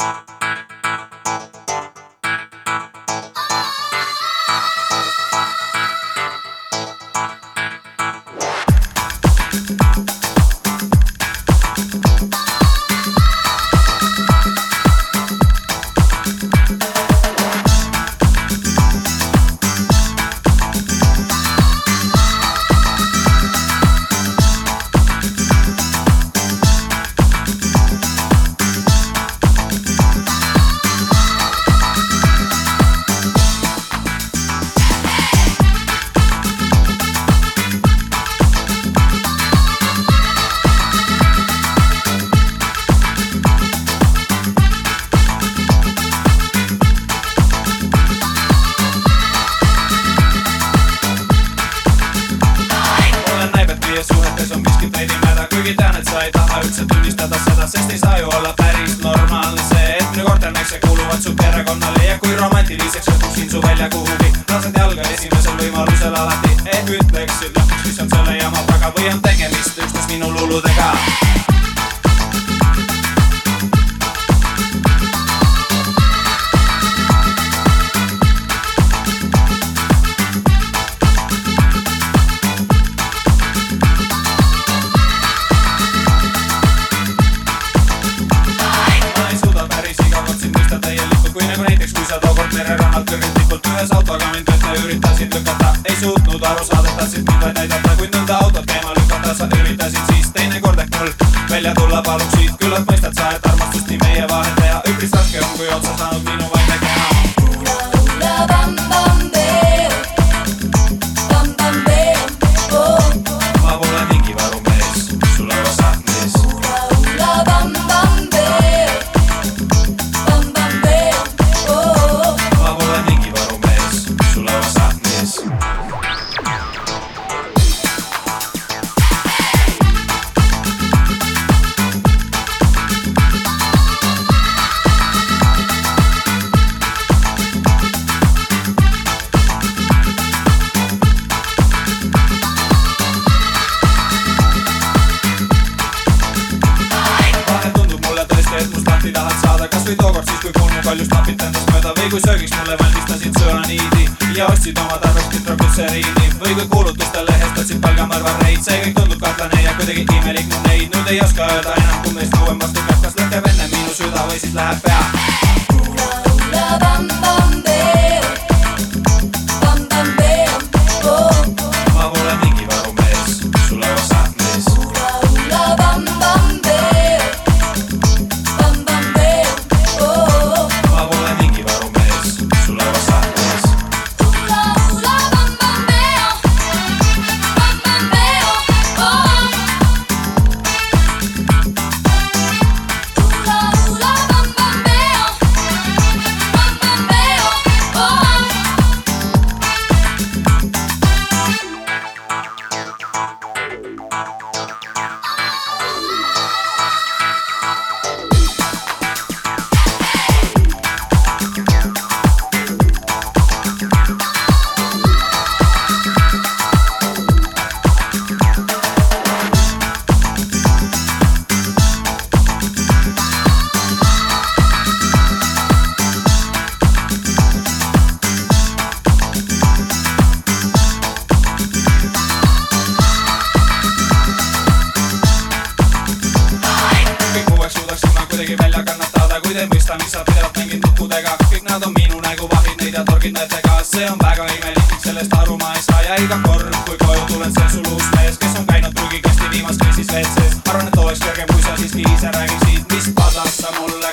mulle sa ei taha üldse tunnistada seda, sest ei saa ju olla päris normaalne see, et minu korternaised kuuluvad su perekonnale ja kui romantiliseks õhtuksin su välja kuhugi, lased jalga esimesel võimalusel alati, ehk ütleksid lõpuks, mis on selle jama taga või on tegemist üksnes minu luuludega. Näiteks, kui sa tookord mererannalt tipult ühes autoga mind ette üritasid lükata, ei suutnud aru saada, tahtsid mind vaid näidata, kuid nõnda autot käima lükata sa üritasid siis teinekord ehk mul välja tulla paluksid, küllap mõistad sa, et armastust nii meie vahel teha üpris raske on, kui otsa saanud minu vaimne napid endast mööda Või kui söögiks mulle valmistasid sõraniidi Ja ostsid oma tarbeks nitrogütseriini Või kui kuulutuste lehest otsid palgamõrvareid See kõik tundub kahtlane ja kuidagi imelik. Neid Nüüd ei oska öelda enam, kui meist õuem vastu peab Kas lõhkeb enne minu süda või siis läheb pea kannatada, kuid ei mõista, miks sa pidevalt mängid nuppudega. kõik nad on minu nägu, vahid neid ja torgid nõetega, see on väga imelik, sellest aru ma ei saa ja iga kord, kui koju tulen, see on sul uus mees, kes on käinud prügikasti viimast kriisis WC-s. arvan, et oleks kergem, kui sa siiski ise räägiksid, mis padas sa mulle